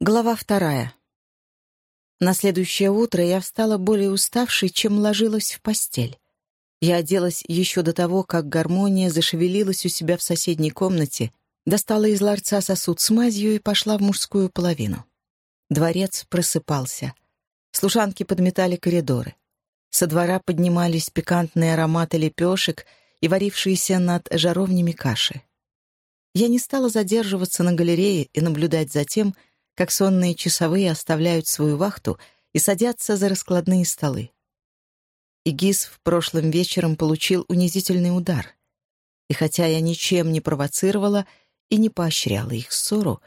Глава вторая. На следующее утро я встала более уставшей, чем ложилась в постель. Я оделась еще до того, как гармония зашевелилась у себя в соседней комнате, достала из ларца сосуд с мазью и пошла в мужскую половину. Дворец просыпался. Служанки подметали коридоры. Со двора поднимались пикантные ароматы лепешек и варившиеся над жаровнями каши. Я не стала задерживаться на галерее и наблюдать за тем, как сонные часовые оставляют свою вахту и садятся за раскладные столы. Игис в прошлым вечером получил унизительный удар. И хотя я ничем не провоцировала и не поощряла их ссору,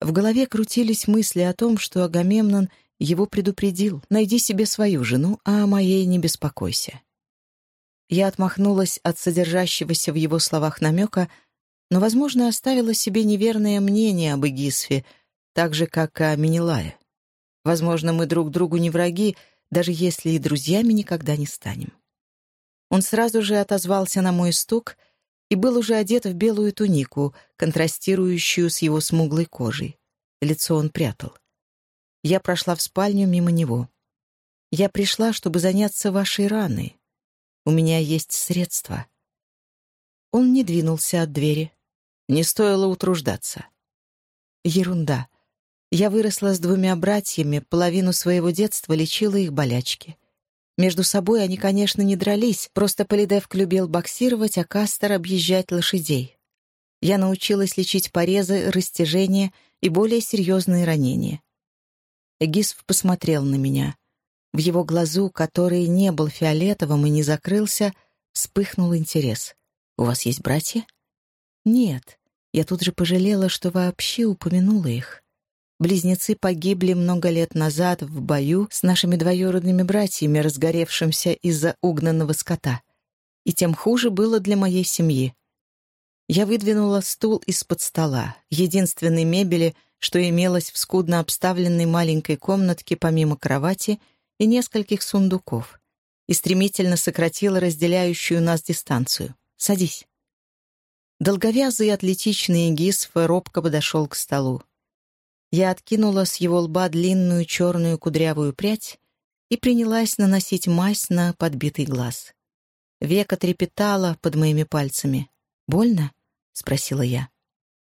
в голове крутились мысли о том, что Агамемнон его предупредил «найди себе свою жену, а о моей не беспокойся». Я отмахнулась от содержащегося в его словах намека, но, возможно, оставила себе неверное мнение об Игисфе — так же, как и Аминилая. Возможно, мы друг другу не враги, даже если и друзьями никогда не станем. Он сразу же отозвался на мой стук и был уже одет в белую тунику, контрастирующую с его смуглой кожей. Лицо он прятал. Я прошла в спальню мимо него. «Я пришла, чтобы заняться вашей раной. У меня есть средства». Он не двинулся от двери. Не стоило утруждаться. Ерунда. Я выросла с двумя братьями, половину своего детства лечила их болячки. Между собой они, конечно, не дрались, просто Полидевк любил боксировать, а Кастер — объезжать лошадей. Я научилась лечить порезы, растяжения и более серьезные ранения. Эгисф посмотрел на меня. В его глазу, который не был фиолетовым и не закрылся, вспыхнул интерес. «У вас есть братья?» «Нет». Я тут же пожалела, что вообще упомянула их. Близнецы погибли много лет назад в бою с нашими двоюродными братьями, разгоревшимся из-за угнанного скота. И тем хуже было для моей семьи. Я выдвинула стул из-под стола, единственной мебели, что имелось в скудно обставленной маленькой комнатке помимо кровати и нескольких сундуков, и стремительно сократила разделяющую нас дистанцию. «Садись». Долговязый атлетичный Гисф робко подошел к столу. Я откинула с его лба длинную черную кудрявую прядь и принялась наносить мазь на подбитый глаз. Века трепетало под моими пальцами. «Больно?» — спросила я.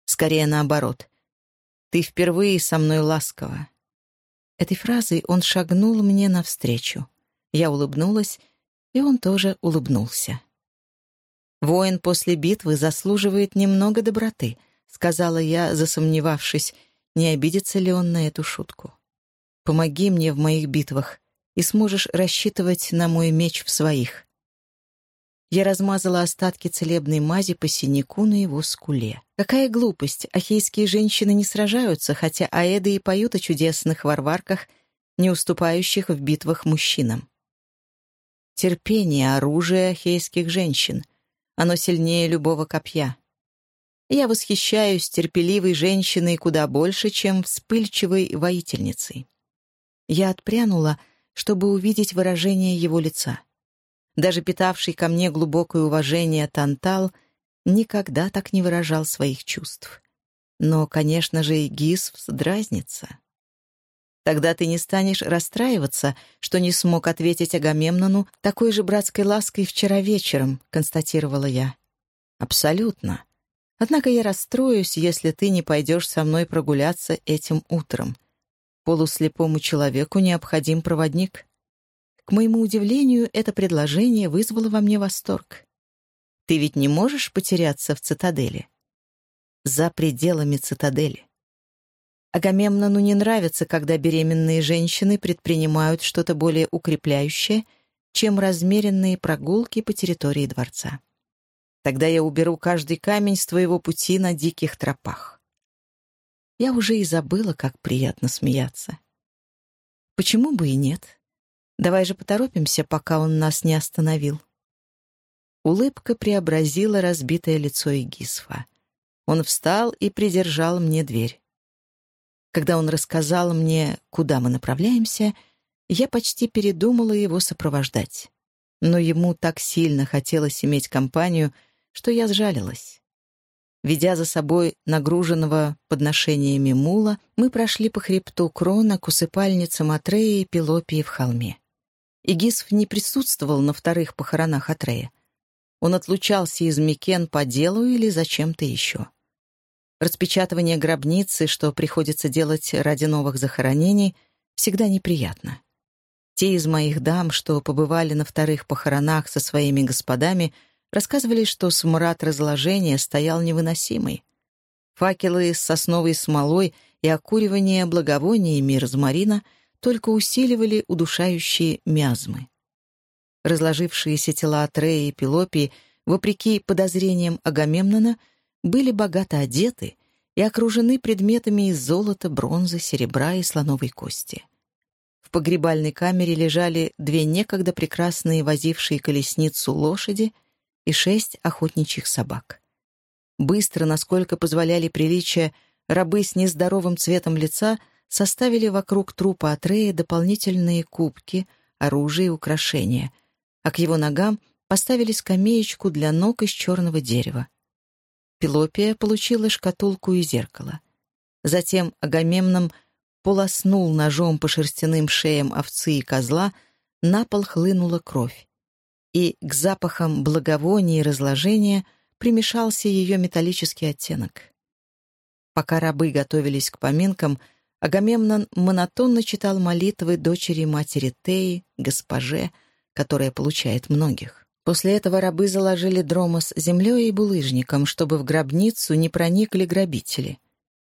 «Скорее наоборот. Ты впервые со мной ласково». Этой фразой он шагнул мне навстречу. Я улыбнулась, и он тоже улыбнулся. «Воин после битвы заслуживает немного доброты», — сказала я, засомневавшись, не обидится ли он на эту шутку. «Помоги мне в моих битвах, и сможешь рассчитывать на мой меч в своих». Я размазала остатки целебной мази по синяку на его скуле. Какая глупость! Ахейские женщины не сражаются, хотя аэды и поют о чудесных варварках, не уступающих в битвах мужчинам. Терпение — оружие ахейских женщин. Оно сильнее любого копья. Я восхищаюсь терпеливой женщиной куда больше, чем вспыльчивой воительницей. Я отпрянула, чтобы увидеть выражение его лица. Даже питавший ко мне глубокое уважение Тантал никогда так не выражал своих чувств. Но, конечно же, и Гисв дразнится. Тогда ты не станешь расстраиваться, что не смог ответить Агамемнону такой же братской лаской вчера вечером, констатировала я. Абсолютно. Однако я расстроюсь, если ты не пойдешь со мной прогуляться этим утром. Полуслепому человеку необходим проводник. К моему удивлению, это предложение вызвало во мне восторг. Ты ведь не можешь потеряться в цитадели? За пределами цитадели. Агамемнону не нравится, когда беременные женщины предпринимают что-то более укрепляющее, чем размеренные прогулки по территории дворца. Тогда я уберу каждый камень с твоего пути на диких тропах. Я уже и забыла, как приятно смеяться. Почему бы и нет? Давай же поторопимся, пока он нас не остановил. Улыбка преобразила разбитое лицо Игисфа. Он встал и придержал мне дверь. Когда он рассказал мне, куда мы направляемся, я почти передумала его сопровождать. Но ему так сильно хотелось иметь компанию — что я сжалилась. Ведя за собой нагруженного подношениями мула, мы прошли по хребту Крона к усыпальницам Атреи и Пелопии в холме. Игисф не присутствовал на вторых похоронах Атрея. Он отлучался из Микен по делу или зачем-то еще. Распечатывание гробницы, что приходится делать ради новых захоронений, всегда неприятно. Те из моих дам, что побывали на вторых похоронах со своими господами, рассказывали, что смрад разложения стоял невыносимый. Факелы с сосновой смолой и окуривание благовониями розмарина только усиливали удушающие миазмы. Разложившиеся тела Атреи и Пелопии, вопреки подозрениям Агамемнона, были богато одеты и окружены предметами из золота, бронзы, серебра и слоновой кости. В погребальной камере лежали две некогда прекрасные возившие колесницу лошади и шесть охотничьих собак. Быстро, насколько позволяли приличия, рабы с нездоровым цветом лица составили вокруг трупа Атрея дополнительные кубки, оружие и украшения — а к его ногам поставили скамеечку для ног из черного дерева. Пелопия получила шкатулку и зеркало. Затем Агамемном полоснул ножом по шерстяным шеям овцы и козла, на пол хлынула кровь. И к запахам благовония и разложения примешался ее металлический оттенок. Пока рабы готовились к поминкам, Агамемнон монотонно читал молитвы дочери матери Теи, госпоже, которая получает многих. После этого рабы заложили дромос землей и булыжником, чтобы в гробницу не проникли грабители.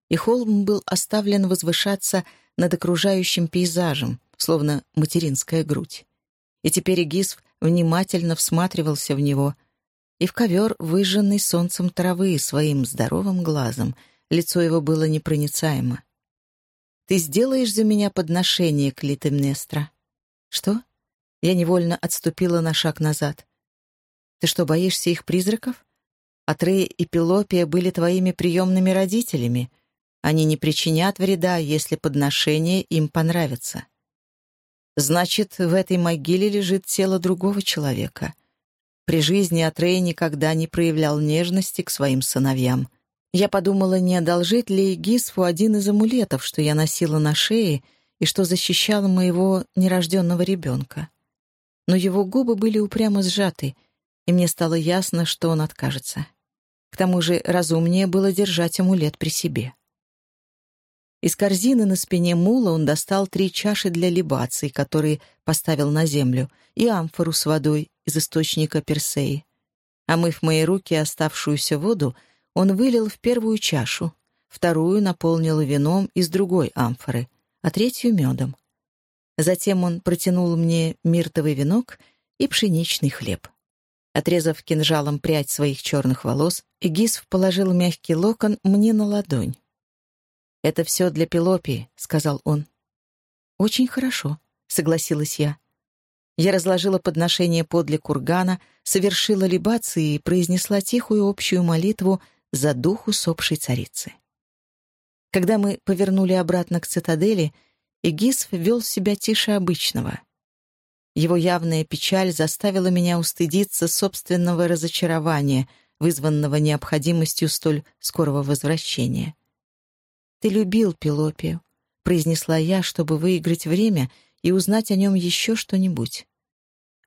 И холм был оставлен возвышаться над окружающим пейзажем, словно материнская грудь. И теперь Игисв внимательно всматривался в него, и в ковер, выжженный солнцем травы, своим здоровым глазом. Лицо его было непроницаемо. «Ты сделаешь за меня подношение, Клитемнестра?» «Что?» Я невольно отступила на шаг назад. «Ты что, боишься их призраков? Атрея и Пелопия были твоими приемными родителями. Они не причинят вреда, если подношение им понравится. Значит, в этой могиле лежит тело другого человека. При жизни Атрея никогда не проявлял нежности к своим сыновьям. Я подумала, не одолжить ли Гисфу один из амулетов, что я носила на шее и что защищало моего нерожденного ребенка но его губы были упрямо сжаты, и мне стало ясно, что он откажется. К тому же разумнее было держать амулет при себе. Из корзины на спине мула он достал три чаши для либаций, которые поставил на землю, и амфору с водой из источника Персеи. Омыв мои руки оставшуюся воду, он вылил в первую чашу, вторую наполнил вином из другой амфоры, а третью — медом. Затем он протянул мне миртовый венок и пшеничный хлеб. Отрезав кинжалом прядь своих черных волос, Эгисф положил мягкий локон мне на ладонь. «Это все для Пелопии», — сказал он. «Очень хорошо», — согласилась я. Я разложила подношение подле кургана, совершила либации и произнесла тихую общую молитву за дух усопшей царицы. Когда мы повернули обратно к цитадели, и Гисф вел себя тише обычного. Его явная печаль заставила меня устыдиться собственного разочарования, вызванного необходимостью столь скорого возвращения. «Ты любил Пелопию», — произнесла я, чтобы выиграть время и узнать о нем еще что-нибудь.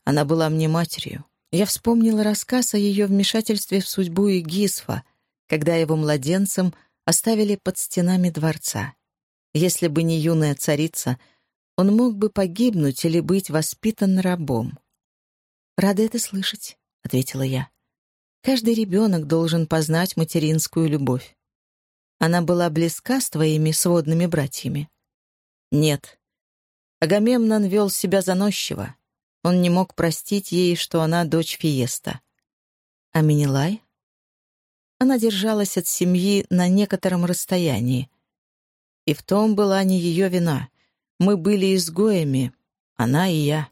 Она была мне матерью. Я вспомнила рассказ о ее вмешательстве в судьбу Игисфа, когда его младенцем оставили под стенами дворца. Если бы не юная царица, он мог бы погибнуть или быть воспитан рабом. «Рада это слышать», — ответила я. «Каждый ребенок должен познать материнскую любовь. Она была близка с твоими сводными братьями?» «Нет». Агамемнон вел себя заносчиво. Он не мог простить ей, что она дочь Фиеста. А Минилай? Она держалась от семьи на некотором расстоянии, и в том была не ее вина. Мы были изгоями, она и я.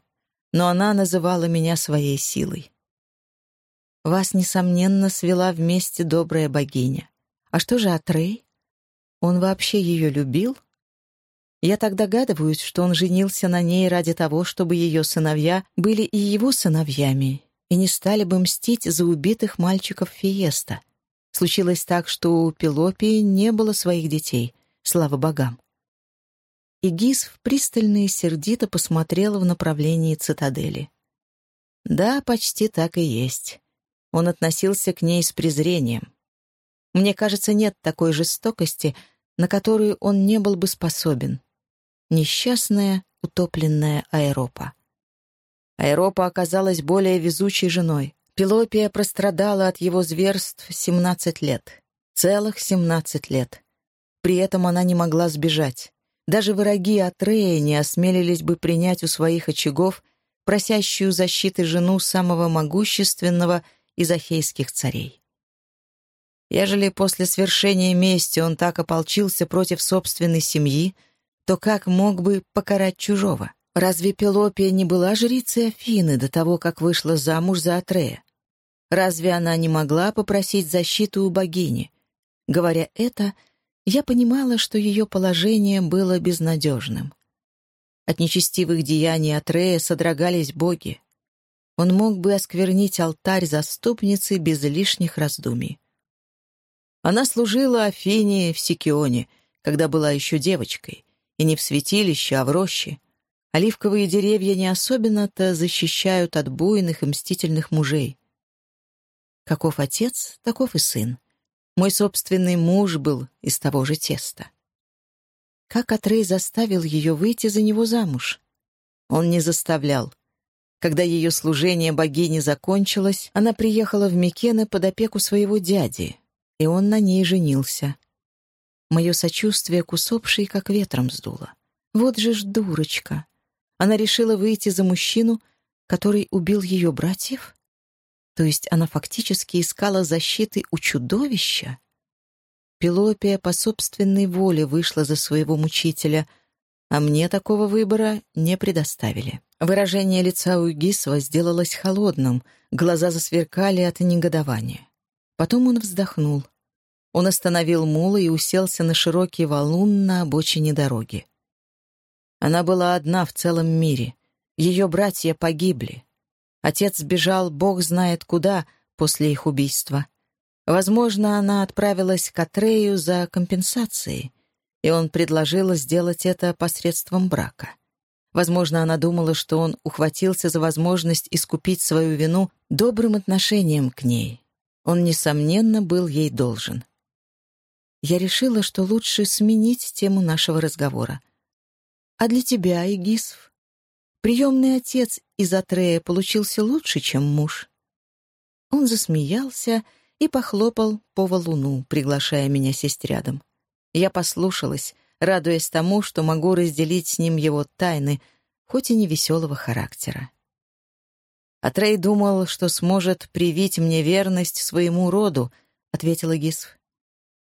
Но она называла меня своей силой. Вас, несомненно, свела вместе добрая богиня. А что же Атрей? Он вообще ее любил? Я так догадываюсь, что он женился на ней ради того, чтобы ее сыновья были и его сыновьями, и не стали бы мстить за убитых мальчиков Фиеста. Случилось так, что у Пелопии не было своих детей, слава богам. И пристально и сердито посмотрела в направлении цитадели. Да, почти так и есть. Он относился к ней с презрением. Мне кажется, нет такой жестокости, на которую он не был бы способен. Несчастная, утопленная Аэропа. Аэропа оказалась более везучей женой. Пелопия прострадала от его зверств 17 лет. Целых 17 лет. При этом она не могла сбежать. Даже враги Атрея не осмелились бы принять у своих очагов просящую защиты жену самого могущественного из ахейских царей. Ежели после свершения мести он так ополчился против собственной семьи, то как мог бы покарать чужого? Разве Пелопия не была жрицей Афины до того, как вышла замуж за Атрея? Разве она не могла попросить защиту у богини? Говоря это, я понимала, что ее положение было безнадежным. От нечестивых деяний Атрея содрогались боги. Он мог бы осквернить алтарь заступницы без лишних раздумий. Она служила Афине в Сикионе, когда была еще девочкой, и не в святилище, а в роще. Оливковые деревья не особенно-то защищают от буйных и мстительных мужей. Каков отец, таков и сын. Мой собственный муж был из того же теста. Как Атрей заставил ее выйти за него замуж? Он не заставлял. Когда ее служение богине закончилось, она приехала в Микены под опеку своего дяди, и он на ней женился. Мое сочувствие к усопшей как ветром сдуло. Вот же ж дурочка. Она решила выйти за мужчину, который убил ее братьев? То есть она фактически искала защиты у чудовища? Пелопия по собственной воле вышла за своего мучителя, а мне такого выбора не предоставили. Выражение лица у Гисова сделалось холодным, глаза засверкали от негодования. Потом он вздохнул. Он остановил мула и уселся на широкий валун на обочине дороги. Она была одна в целом мире. Ее братья погибли. Отец сбежал бог знает куда после их убийства. Возможно, она отправилась к Атрею за компенсацией, и он предложил сделать это посредством брака. Возможно, она думала, что он ухватился за возможность искупить свою вину добрым отношением к ней. Он, несомненно, был ей должен я решила, что лучше сменить тему нашего разговора. «А для тебя, Игисв, приемный отец из Атрея получился лучше, чем муж?» Он засмеялся и похлопал по валуну, приглашая меня сесть рядом. Я послушалась, радуясь тому, что могу разделить с ним его тайны, хоть и не веселого характера. «Атрей думал, что сможет привить мне верность своему роду», — ответила Гисв.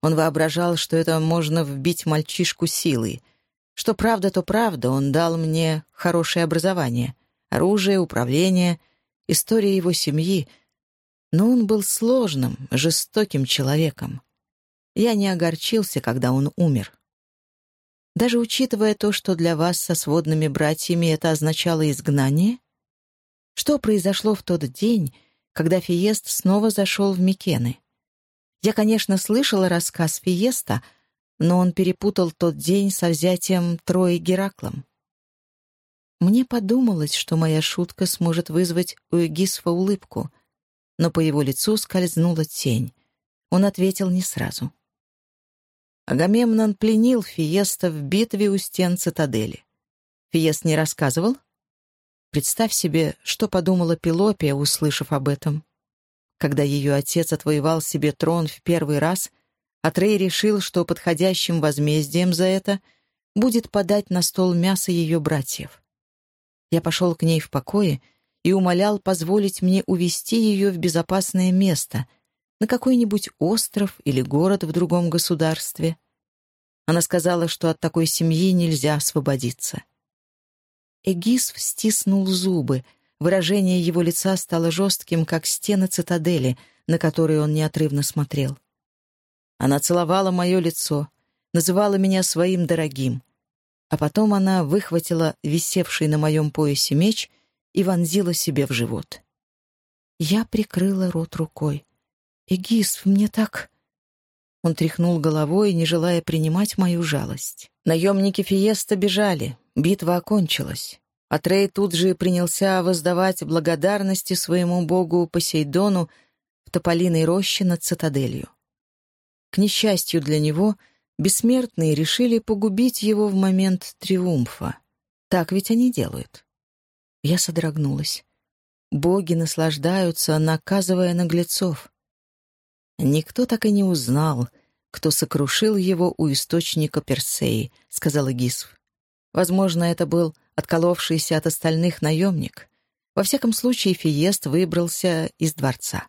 Он воображал, что это можно вбить мальчишку силой. Что правда, то правда, он дал мне хорошее образование, оружие, управление, история его семьи. Но он был сложным, жестоким человеком. Я не огорчился, когда он умер. Даже учитывая то, что для вас со сводными братьями это означало изгнание? Что произошло в тот день, когда Фиест снова зашел в Микены? Я, конечно, слышала рассказ Фиеста, но он перепутал тот день со взятием Трои Гераклом. Мне подумалось, что моя шутка сможет вызвать у Эгисфа улыбку, но по его лицу скользнула тень. Он ответил не сразу. Агамемнон пленил Фиеста в битве у стен цитадели. Фиест не рассказывал? Представь себе, что подумала Пелопия, услышав об этом. Когда ее отец отвоевал себе трон в первый раз, Атрей решил, что подходящим возмездием за это будет подать на стол мясо ее братьев. Я пошел к ней в покое и умолял позволить мне увести ее в безопасное место, на какой-нибудь остров или город в другом государстве. Она сказала, что от такой семьи нельзя освободиться. Эгис стиснул зубы — Выражение его лица стало жестким, как стены цитадели, на которые он неотрывно смотрел. Она целовала мое лицо, называла меня своим дорогим, а потом она выхватила висевший на моем поясе меч и вонзила себе в живот. Я прикрыла рот рукой. «Эгис, мне так...» Он тряхнул головой, не желая принимать мою жалость. Наемники Фиеста бежали, битва окончилась. Атрей тут же принялся воздавать благодарности своему богу Посейдону в тополиной роще над цитаделью. К несчастью для него, бессмертные решили погубить его в момент триумфа. Так ведь они делают. Я содрогнулась. Боги наслаждаются, наказывая наглецов. «Никто так и не узнал, кто сокрушил его у источника Персеи», — сказала Гисв. «Возможно, это был отколовшийся от остальных наемник. Во всяком случае, Фиест выбрался из дворца.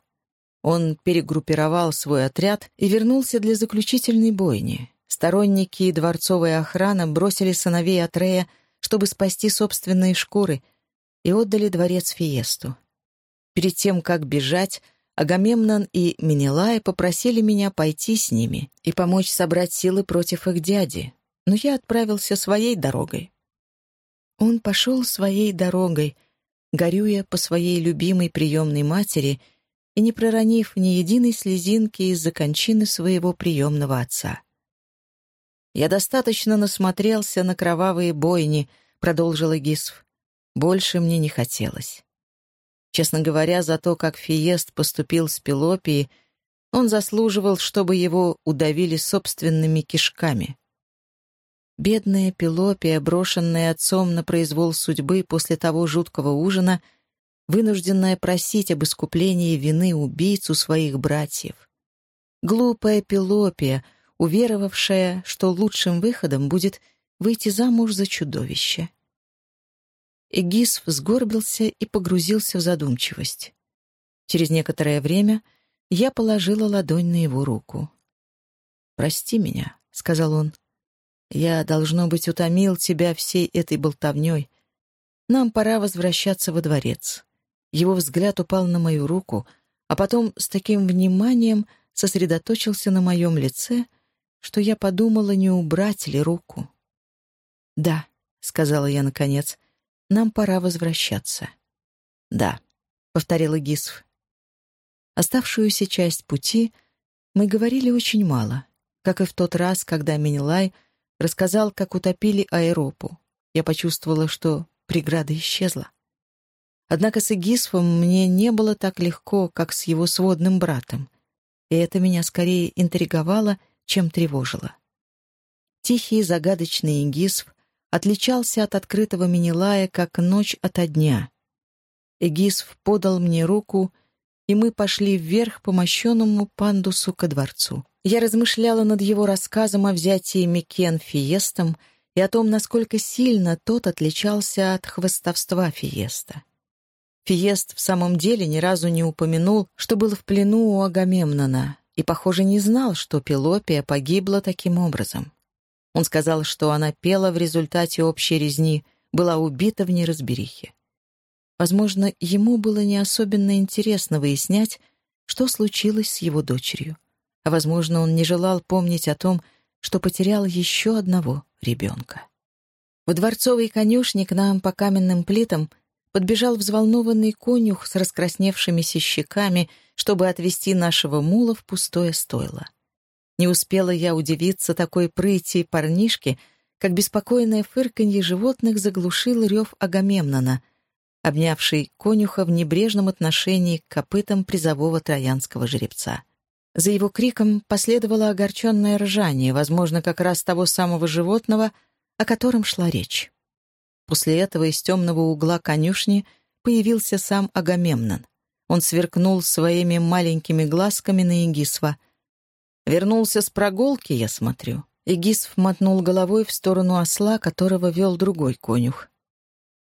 Он перегруппировал свой отряд и вернулся для заключительной бойни. Сторонники и дворцовая охрана бросили сыновей Атрея, чтобы спасти собственные шкуры, и отдали дворец Фиесту. Перед тем, как бежать, Агамемнон и Менелай попросили меня пойти с ними и помочь собрать силы против их дяди, но я отправился своей дорогой. Он пошел своей дорогой, горюя по своей любимой приемной матери и не проронив ни единой слезинки из-за кончины своего приемного отца. «Я достаточно насмотрелся на кровавые бойни», — продолжила Гисф. «Больше мне не хотелось». Честно говоря, за то, как Фиест поступил с Пелопией, он заслуживал, чтобы его удавили собственными кишками. Бедная Пелопия, брошенная отцом на произвол судьбы после того жуткого ужина, вынужденная просить об искуплении вины убийцу своих братьев. Глупая Пелопия, уверовавшая, что лучшим выходом будет выйти замуж за чудовище. Эгисф сгорбился и погрузился в задумчивость. Через некоторое время я положила ладонь на его руку. «Прости меня», — сказал он. «Я, должно быть, утомил тебя всей этой болтовней. Нам пора возвращаться во дворец». Его взгляд упал на мою руку, а потом с таким вниманием сосредоточился на моем лице, что я подумала, не убрать ли руку. «Да», — сказала я наконец, нам пора возвращаться». «Да», — повторила Гисф. Оставшуюся часть пути мы говорили очень мало, как и в тот раз, когда Минилай рассказал, как утопили аэропу. Я почувствовала, что преграда исчезла. Однако с Игисфом мне не было так легко, как с его сводным братом, и это меня скорее интриговало, чем тревожило. Тихий загадочный Игисф отличался от открытого Минилая, как ночь ото дня. Эгисф подал мне руку, и мы пошли вверх по мощенному пандусу ко дворцу. Я размышляла над его рассказом о взятии Микен Фиестом и о том, насколько сильно тот отличался от хвостовства Фиеста. Фиест в самом деле ни разу не упомянул, что был в плену у Агамемнона, и, похоже, не знал, что Пелопия погибла таким образом. Он сказал, что она пела в результате общей резни, была убита в неразберихе. Возможно, ему было не особенно интересно выяснять, что случилось с его дочерью. А, возможно, он не желал помнить о том, что потерял еще одного ребенка. В дворцовой конюшне к нам по каменным плитам подбежал взволнованный конюх с раскрасневшимися щеками, чтобы отвезти нашего мула в пустое стойло. Не успела я удивиться такой прыти парнишки, как беспокойное фырканье животных заглушил рев Агамемнона, обнявший конюха в небрежном отношении к копытам призового троянского жеребца. За его криком последовало огорченное ржание, возможно, как раз того самого животного, о котором шла речь. После этого из темного угла конюшни появился сам Агамемнон. Он сверкнул своими маленькими глазками на Егисва — Вернулся с прогулки, я смотрю. Игисф мотнул головой в сторону осла, которого вел другой конюх.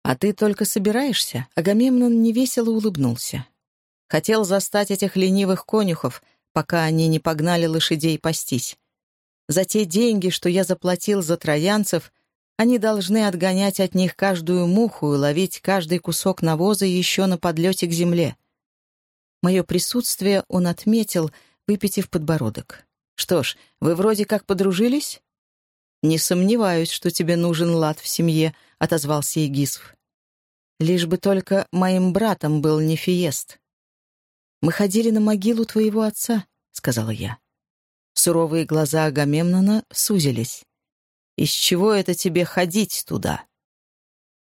«А ты только собираешься?» Агамемнон невесело улыбнулся. Хотел застать этих ленивых конюхов, пока они не погнали лошадей пастись. За те деньги, что я заплатил за троянцев, они должны отгонять от них каждую муху и ловить каждый кусок навоза еще на подлете к земле. Мое присутствие он отметил — выпитив подбородок. «Что ж, вы вроде как подружились?» «Не сомневаюсь, что тебе нужен лад в семье», — отозвался Егисф. «Лишь бы только моим братом был не Фиест». «Мы ходили на могилу твоего отца», — сказала я. Суровые глаза Агамемнона сузились. «Из чего это тебе ходить туда?»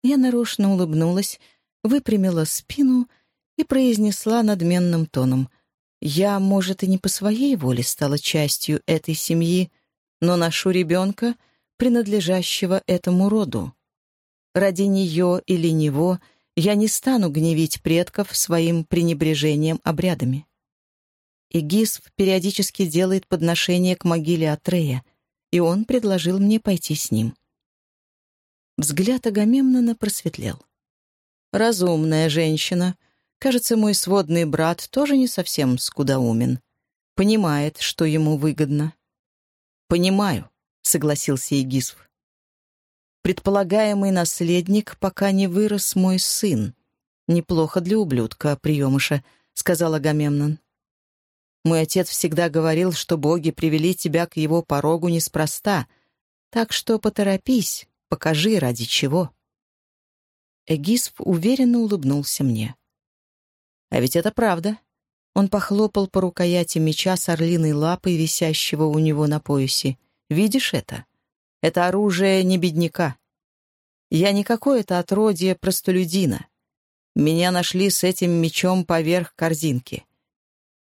Я нарочно улыбнулась, выпрямила спину и произнесла надменным тоном. «Я, может, и не по своей воле стала частью этой семьи, но ношу ребенка, принадлежащего этому роду. Ради нее или него я не стану гневить предков своим пренебрежением обрядами». И Гисв периодически делает подношение к могиле Атрея, и он предложил мне пойти с ним. Взгляд Агамемнона просветлел. «Разумная женщина. Кажется, мой сводный брат тоже не совсем скудоумен. Понимает, что ему выгодно». «Понимаю», — согласился Егисв. «Предполагаемый наследник, пока не вырос мой сын. Неплохо для ублюдка, приемыша», — сказал Агамемнон. «Мой отец всегда говорил, что боги привели тебя к его порогу неспроста, так что поторопись, Покажи, ради чего». Эгисп уверенно улыбнулся мне. «А ведь это правда». Он похлопал по рукояти меча с орлиной лапой, висящего у него на поясе. «Видишь это? Это оружие не бедняка. Я не какое-то отродье простолюдина. Меня нашли с этим мечом поверх корзинки.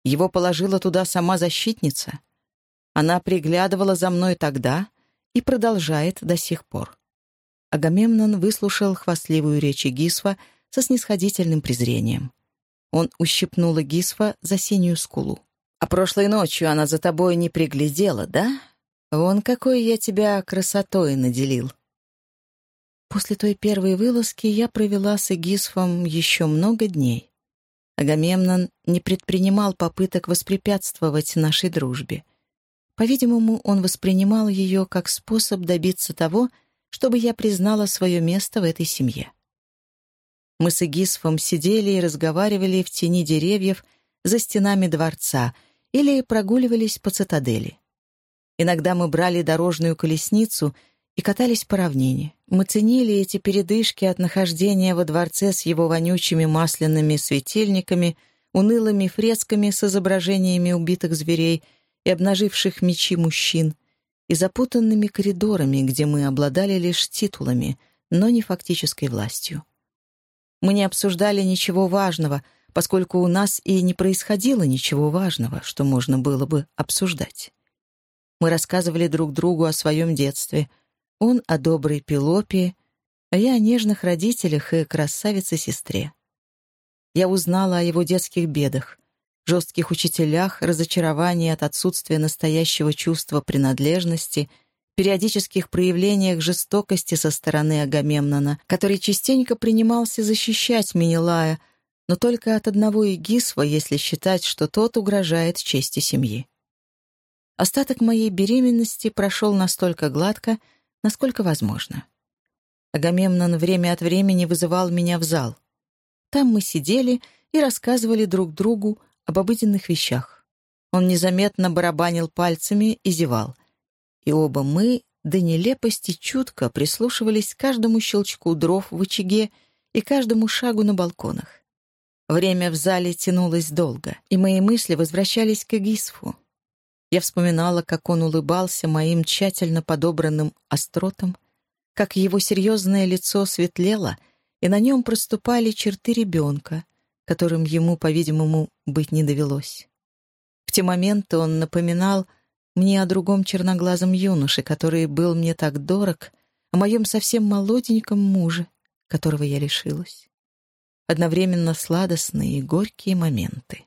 Его положила туда сама защитница. Она приглядывала за мной тогда и продолжает до сих пор. Агамемнон выслушал хвастливую речь Гисфа со снисходительным презрением. Он ущипнул Гисфа за синюю скулу. «А прошлой ночью она за тобой не приглядела, да? Вон какой я тебя красотой наделил». После той первой вылазки я провела с Эгисфом еще много дней. Агамемнон не предпринимал попыток воспрепятствовать нашей дружбе. По-видимому, он воспринимал ее как способ добиться того, чтобы я признала свое место в этой семье. Мы с Игисфом сидели и разговаривали в тени деревьев за стенами дворца или прогуливались по цитадели. Иногда мы брали дорожную колесницу и катались по равнине. Мы ценили эти передышки от нахождения во дворце с его вонючими масляными светильниками, унылыми фресками с изображениями убитых зверей и обнаживших мечи мужчин — и запутанными коридорами, где мы обладали лишь титулами, но не фактической властью. Мы не обсуждали ничего важного, поскольку у нас и не происходило ничего важного, что можно было бы обсуждать. Мы рассказывали друг другу о своем детстве, он о доброй Пелопе, а я о нежных родителях и красавице-сестре. Я узнала о его детских бедах, жестких учителях, разочаровании от отсутствия настоящего чувства принадлежности, периодических проявлениях жестокости со стороны Агамемнона, который частенько принимался защищать Менелая, но только от одного Игисва, если считать, что тот угрожает чести семьи. Остаток моей беременности прошел настолько гладко, насколько возможно. Агамемнон время от времени вызывал меня в зал. Там мы сидели и рассказывали друг другу об обыденных вещах. Он незаметно барабанил пальцами и зевал. И оба мы до нелепости чутко прислушивались к каждому щелчку дров в очаге и каждому шагу на балконах. Время в зале тянулось долго, и мои мысли возвращались к Эгисфу. Я вспоминала, как он улыбался моим тщательно подобранным остротом, как его серьезное лицо светлело, и на нем проступали черты ребенка — которым ему, по-видимому, быть не довелось. В те моменты он напоминал мне о другом черноглазом юноше, который был мне так дорог, о моем совсем молоденьком муже, которого я лишилась. Одновременно сладостные и горькие моменты.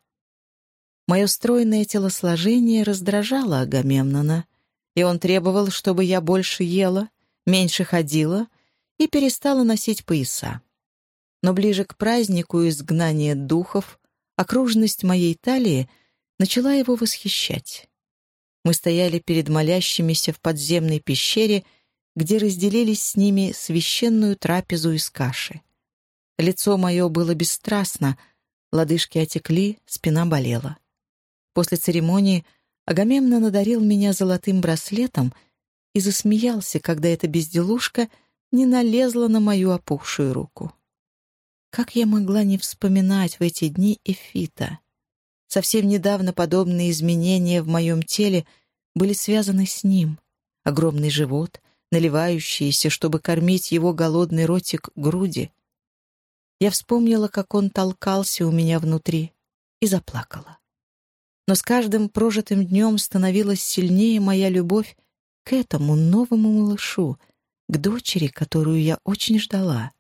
Мое стройное телосложение раздражало Агамемнона, и он требовал, чтобы я больше ела, меньше ходила и перестала носить пояса но ближе к празднику изгнания духов окружность моей талии начала его восхищать. Мы стояли перед молящимися в подземной пещере, где разделились с ними священную трапезу из каши. Лицо мое было бесстрастно, лодыжки отекли, спина болела. После церемонии Агамемнон надарил меня золотым браслетом и засмеялся, когда эта безделушка не налезла на мою опухшую руку. Как я могла не вспоминать в эти дни Эфита? Совсем недавно подобные изменения в моем теле были связаны с ним. Огромный живот, наливающийся, чтобы кормить его голодный ротик груди. Я вспомнила, как он толкался у меня внутри, и заплакала. Но с каждым прожитым днем становилась сильнее моя любовь к этому новому малышу, к дочери, которую я очень ждала.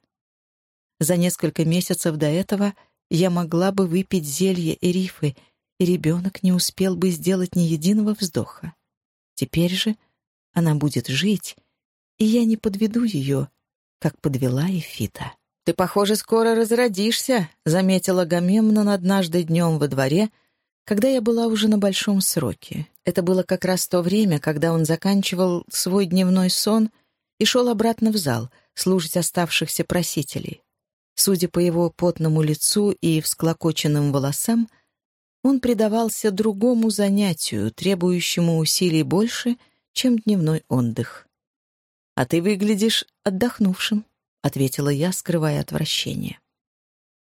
За несколько месяцев до этого я могла бы выпить зелье эрифы, и ребенок не успел бы сделать ни единого вздоха. Теперь же она будет жить, и я не подведу ее, как подвела Эфита. «Ты, похоже, скоро разродишься», — заметила Гамемнон однажды днем во дворе, когда я была уже на большом сроке. Это было как раз то время, когда он заканчивал свой дневной сон и шел обратно в зал слушать оставшихся просителей. Судя по его потному лицу и всклокоченным волосам, он предавался другому занятию, требующему усилий больше, чем дневной отдых. «А ты выглядишь отдохнувшим», — ответила я, скрывая отвращение.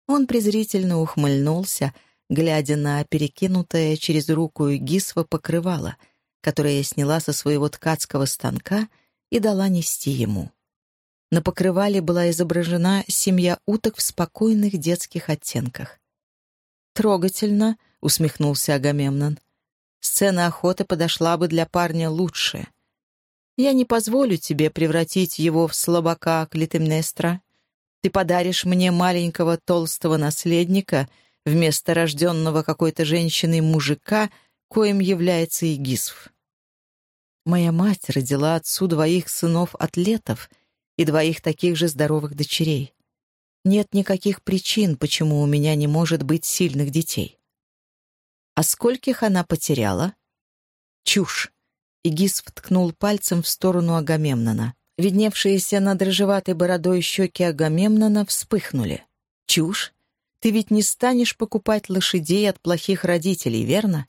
Он презрительно ухмыльнулся, глядя на перекинутое через руку гисва покрывало, которое я сняла со своего ткацкого станка и дала нести ему. На покрывале была изображена семья уток в спокойных детских оттенках. «Трогательно», — усмехнулся Агамемнон. «Сцена охоты подошла бы для парня лучше. Я не позволю тебе превратить его в слабака Клитемнестра. Ты подаришь мне маленького толстого наследника вместо рожденного какой-то женщиной мужика, коим является Игисф. Моя мать родила отцу двоих сынов-атлетов — и двоих таких же здоровых дочерей. Нет никаких причин, почему у меня не может быть сильных детей. А скольких она потеряла? Чушь. Игис вткнул пальцем в сторону Агамемнона. Видневшиеся над рыжеватой бородой щеки Агамемнона вспыхнули. Чушь? Ты ведь не станешь покупать лошадей от плохих родителей, верно?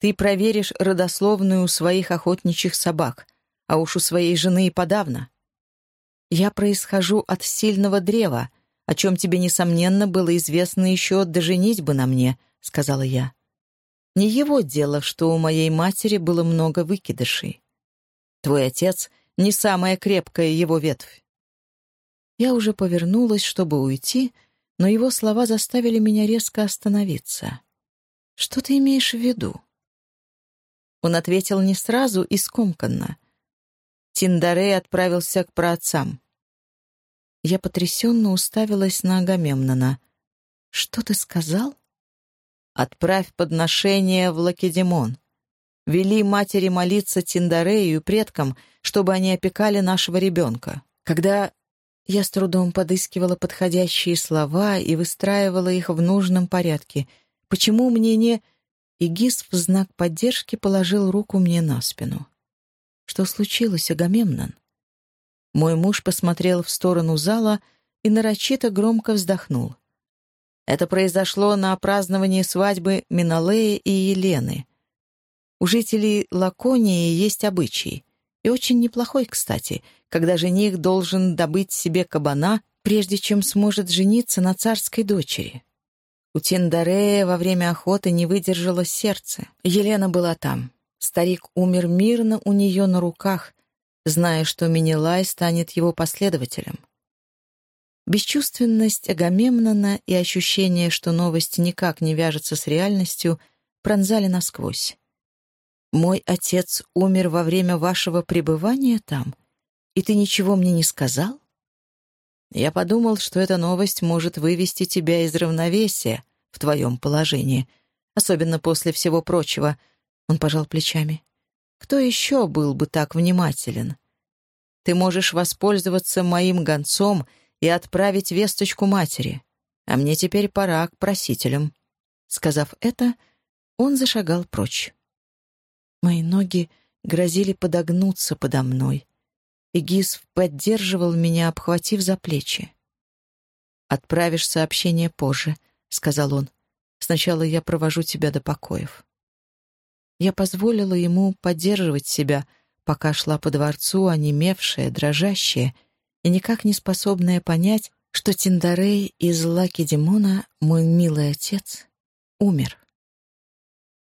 Ты проверишь родословную у своих охотничьих собак, а уж у своей жены и подавно. Я происхожу от сильного древа, о чем тебе, несомненно, было известно еще до женитьбы на мне», — сказала я. «Не его дело, что у моей матери было много выкидышей. Твой отец — не самая крепкая его ветвь». Я уже повернулась, чтобы уйти, но его слова заставили меня резко остановиться. «Что ты имеешь в виду?» Он ответил не сразу и скомканно — Тиндарей отправился к праотцам. Я потрясенно уставилась на Агамемнона. «Что ты сказал?» «Отправь подношение в Лакедемон. Вели матери молиться Тиндарею и предкам, чтобы они опекали нашего ребенка. Когда я с трудом подыскивала подходящие слова и выстраивала их в нужном порядке. Почему мне не... Игис в знак поддержки положил руку мне на спину. Что случилось, Агамемнон? Мой муж посмотрел в сторону зала и нарочито громко вздохнул. Это произошло на праздновании свадьбы Миналея и Елены. У жителей Лаконии есть обычай, и очень неплохой, кстати, когда жених должен добыть себе кабана, прежде чем сможет жениться на царской дочери. У Тиндарея во время охоты не выдержало сердце. Елена была там. Старик умер мирно у нее на руках, зная, что Минилай станет его последователем. Бесчувственность Агамемнона и ощущение, что новость никак не вяжется с реальностью, пронзали насквозь. «Мой отец умер во время вашего пребывания там, и ты ничего мне не сказал?» Я подумал, что эта новость может вывести тебя из равновесия в твоем положении, особенно после всего прочего, он пожал плечами. «Кто еще был бы так внимателен? Ты можешь воспользоваться моим гонцом и отправить весточку матери, а мне теперь пора к просителям». Сказав это, он зашагал прочь. Мои ноги грозили подогнуться подо мной, и Гисв поддерживал меня, обхватив за плечи. «Отправишь сообщение позже», — сказал он. «Сначала я провожу тебя до покоев». Я позволила ему поддерживать себя, пока шла по дворцу, онемевшая, дрожащая и никак не способная понять, что Тиндарей из Лаки Димона, мой милый отец, умер.